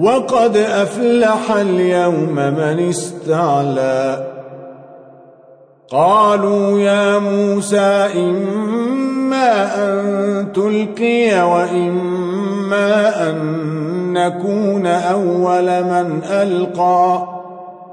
وقد أفلح اليوم من استعلى. قالوا يا موسى إما أن تلقي وإما أن نكون أول من ألقى.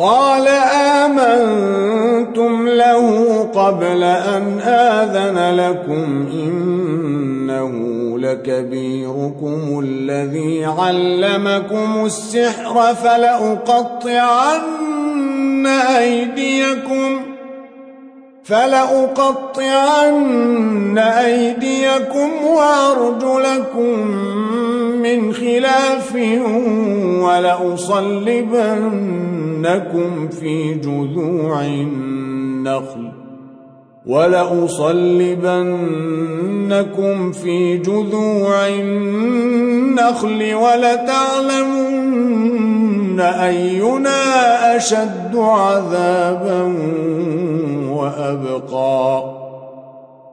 قال آمنتم له قبل أن آذن لكم إنه لكبيركم الذي علمكم السحر فلأقطعن أيديكم فلأقطعن أيديكم وأرجلكم من خلاف ولأصلبنكم في جذوع النخل ولأصلبنكم في جذوع النخل ولتعلمن أينا أشد عذابا وأبقى.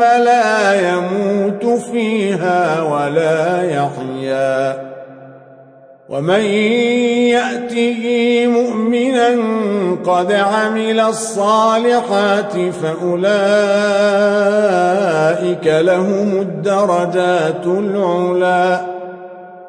لا يموت فيها ولا يحيا. ومن يأته مؤمنا قد عمل الصالحات فأولئك لهم الدرجات العلا.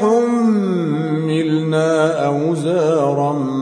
حملنا أوزارا